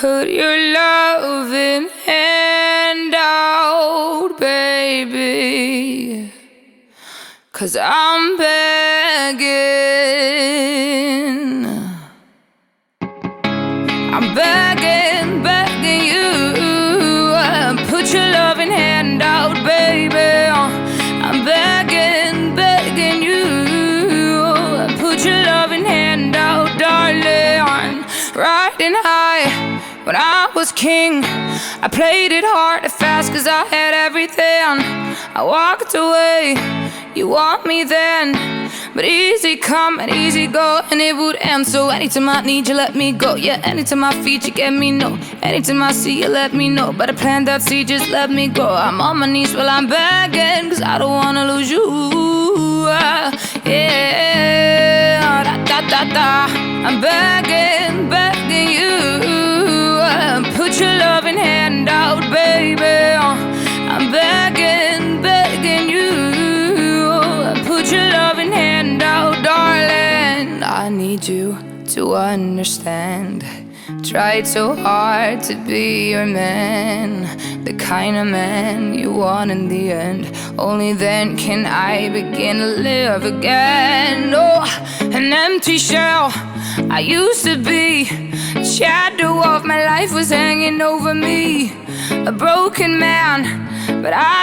Put your loving hand out, baby. Cause I'm begging. I'm begging, begging you. Uh, put your loving hand out, baby. I'm begging, begging you. Uh, put your loving hand. Riding high when I was king. I played it hard and fast cause I had everything. I walked away, you want me then. But easy come and easy go, and it would end. So anytime I need you, let me go. Yeah, anytime I feed you, get me no. Anytime I see you, let me know. But I plant that seed, just let me go. I'm on my knees while I'm begging, cause I don't wanna lose you. Ah, Yeah, da da da da. I'm begging, to understand. Tried so hard to be your man, the kind of man you want in the end. Only then can I begin to live again. Oh, an empty shell I used to be. Shadow of my life was hanging over me. A broken man, but I.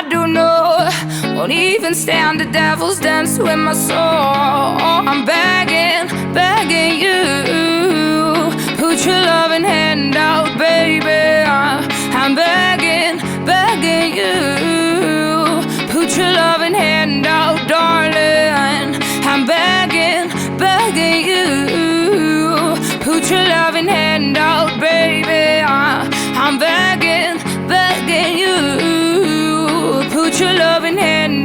Won't even stand the devil's dance with my soul. I'm begging, begging you. Put your loving hand out, baby. I'm begging, begging you. Put your loving hand out, darling. I'm begging, begging you. Put your loving hand out, baby. I'm begging, begging